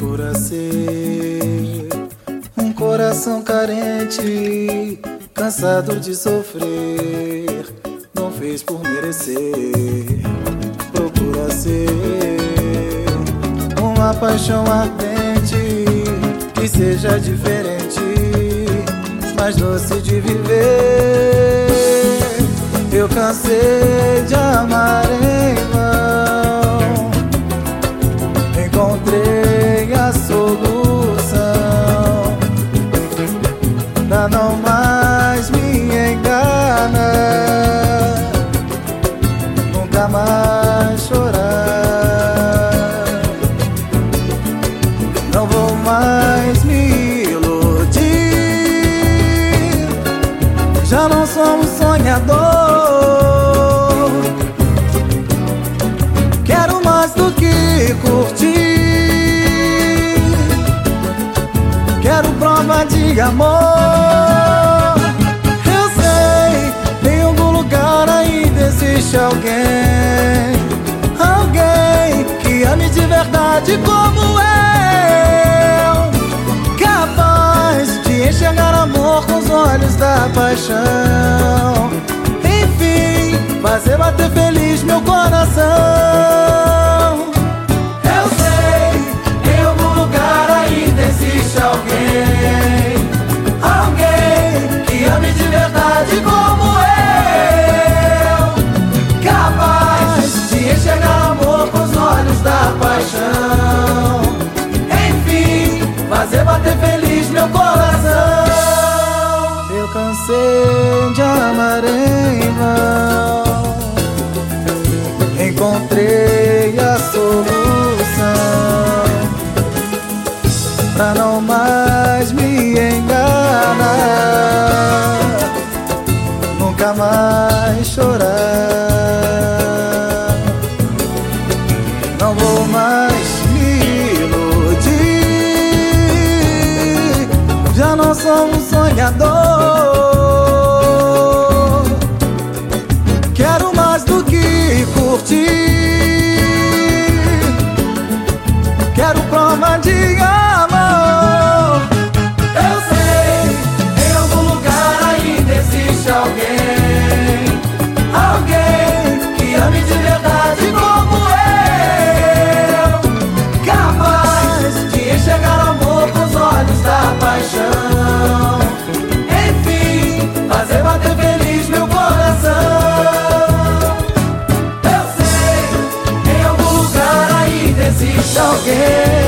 Procura ser um coração carente, cansado de sofrer, não fez por merecer. Procura ser uma paixão ardente que seja diferente, mais doce de viver. Eu cansei mais me iludir. Já não sou um sonhador. curtir. Quero prova de amor. Eu sei, em algum lugar ainda existe alguém. Alguém que ame de verdade como eu. Paixão. Enfim, fazer bater feliz meu coração. De amar em vão. Encontrei a solução pra não mais me enganar, nunca mais chorar. Não vou mais me iludir, já não sou um sonhador. Quero prova de amor. Eu sei, em algum lugar ainda existe alguém. Existe